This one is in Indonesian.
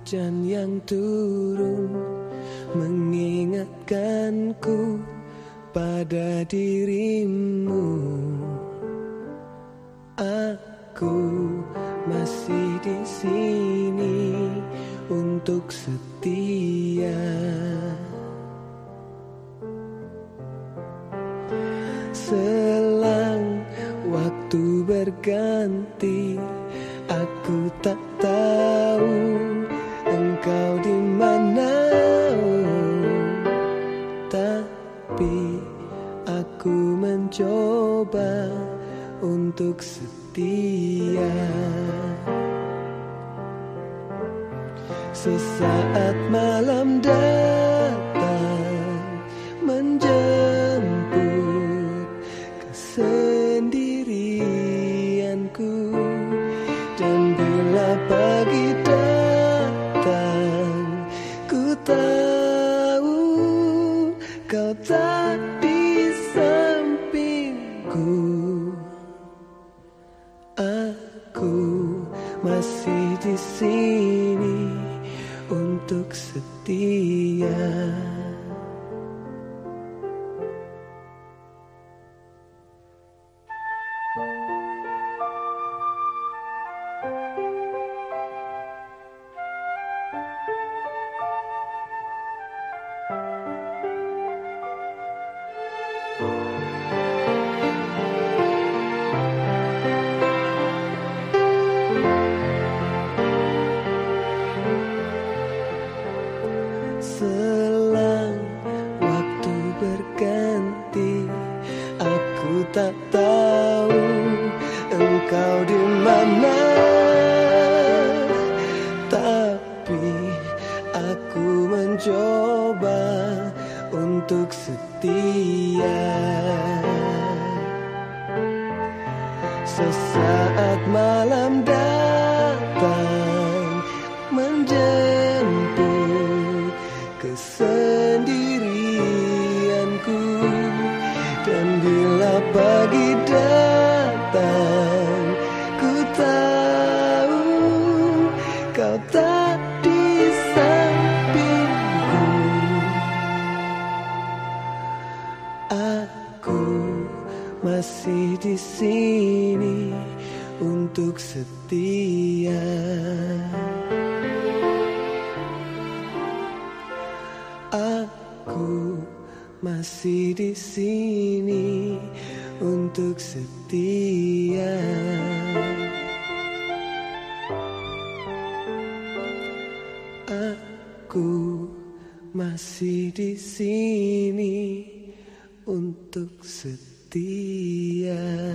hujan yang turun mengingatkanku pada dirimu. Aku masih di sini untuk setia. Selang waktu berganti, mencoba untuk setia. Sesaat malam datang menjemput kesendirianku dan bila pagi datang ku tahu masih di sini untuk setia. Selang waktu berganti Aku tak tahu engkau di mana. Tapi aku mencoba untuk setia. Sesaat malam datang menjemput masih di sini untuk setia. Aku masih di sini untuk setia. Aku masih di sini untuk setia. existía.